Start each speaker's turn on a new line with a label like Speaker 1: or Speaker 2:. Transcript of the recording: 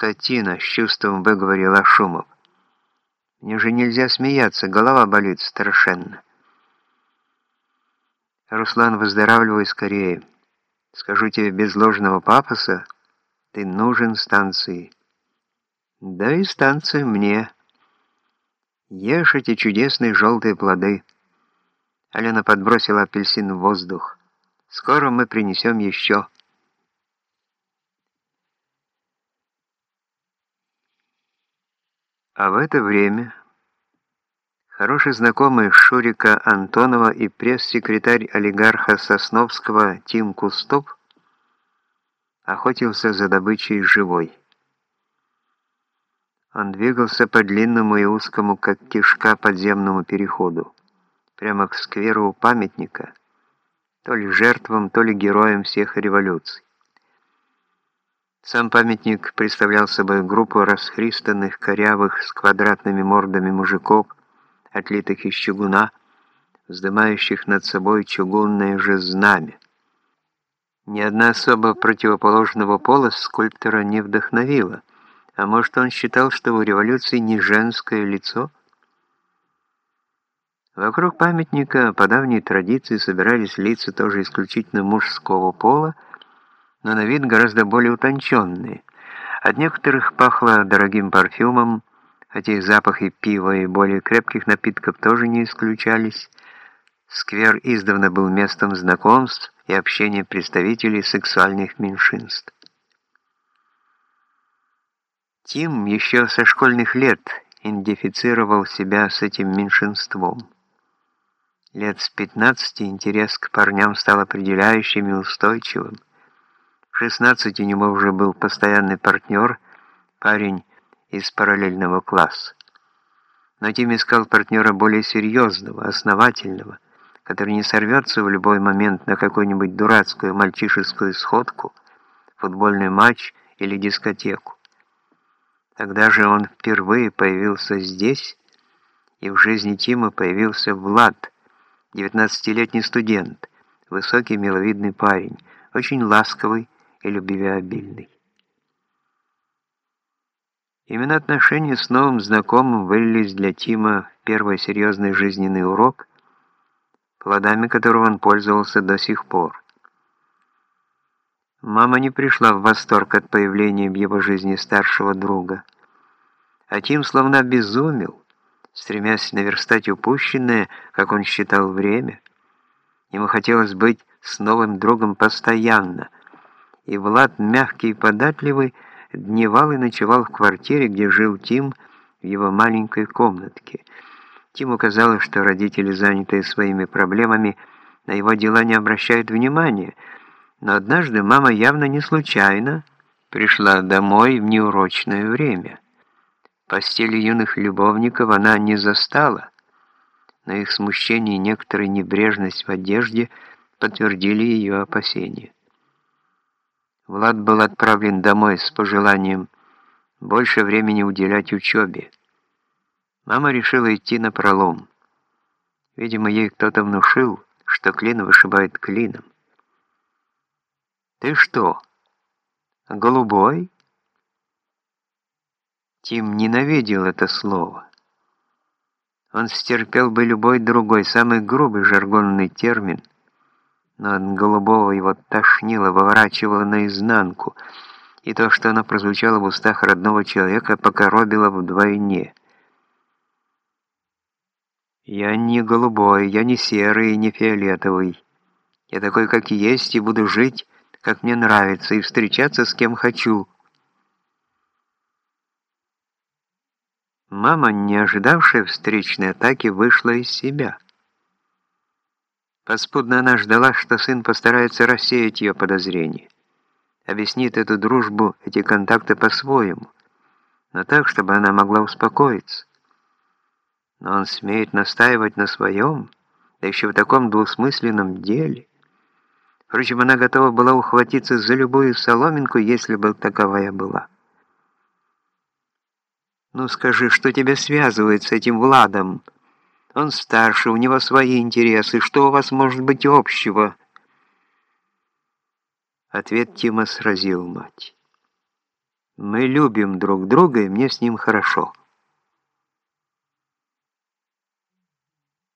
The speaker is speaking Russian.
Speaker 1: «Скотина!» — с чувством выговорил Ашумов. «Мне же нельзя смеяться, голова болит страшенно». «Руслан, выздоравливай скорее. Скажу тебе без ложного пафоса, ты нужен станции». «Да и станция мне». «Ешь эти чудесные желтые плоды». Алена подбросила апельсин в воздух. «Скоро мы принесем еще». А в это время хороший знакомый Шурика Антонова и пресс-секретарь олигарха Сосновского Тим Кустоп охотился за добычей живой. Он двигался по длинному и узкому, как кишка, подземному переходу, прямо к скверу памятника, то ли жертвам, то ли героям всех революций. Сам памятник представлял собой группу расхристанных, корявых, с квадратными мордами мужиков, отлитых из чугуна, вздымающих над собой чугунное же знамя. Ни одна особа противоположного пола скульптора не вдохновила, а может он считал, что у революции не женское лицо? Вокруг памятника по давней традиции собирались лица тоже исключительно мужского пола, но на вид гораздо более утонченные. От некоторых пахло дорогим парфюмом, хотя и запахи пива и более крепких напитков тоже не исключались. Сквер издавна был местом знакомств и общения представителей сексуальных меньшинств. Тим еще со школьных лет идентифицировал себя с этим меньшинством. Лет с 15 интерес к парням стал определяющим и устойчивым. 16 у него уже был постоянный партнер, парень из параллельного класса. Но Тим искал партнера более серьезного, основательного, который не сорвется в любой момент на какую-нибудь дурацкую мальчишескую сходку, футбольный матч или дискотеку. Тогда же он впервые появился здесь, и в жизни Тима появился Влад, 19-летний студент, высокий миловидный парень, очень ласковый, и любвеобильный. Именно отношения с новым знакомым вылились для Тима в первый серьезный жизненный урок, плодами которого он пользовался до сих пор. Мама не пришла в восторг от появления в его жизни старшего друга, а Тим словно обезумел, стремясь наверстать упущенное, как он считал, время. Ему хотелось быть с новым другом постоянно – и Влад, мягкий и податливый, дневал и ночевал в квартире, где жил Тим, в его маленькой комнатке. Тиму казалось, что родители, занятые своими проблемами, на его дела не обращают внимания, но однажды мама явно не случайно пришла домой в неурочное время. Постели юных любовников она не застала, но их смущение и некоторая небрежность в одежде подтвердили ее опасения. Влад был отправлен домой с пожеланием больше времени уделять учебе. Мама решила идти на пролом. Видимо, ей кто-то внушил, что клин вышибает клином. «Ты что, голубой?» Тим ненавидел это слово. Он стерпел бы любой другой, самый грубый жаргонный термин, от голубого его тошнило, выворачивало наизнанку, и то, что оно прозвучало в устах родного человека, покоробило вдвойне. «Я не голубой, я не серый, не фиолетовый. Я такой, как есть, и буду жить, как мне нравится, и встречаться с кем хочу». Мама, не ожидавшая встречной атаки, вышла из себя. Подспудно она ждала, что сын постарается рассеять ее подозрения, объяснит эту дружбу, эти контакты по-своему, но так, чтобы она могла успокоиться. Но он смеет настаивать на своем, да еще в таком двусмысленном деле. Впрочем, она готова была ухватиться за любую соломинку, если бы таковая была. «Ну скажи, что тебя связывает с этим Владом?» Он старше, у него свои интересы. Что у вас может быть общего?» Ответ Тима сразил мать. Мы любим друг друга, и мне с ним хорошо.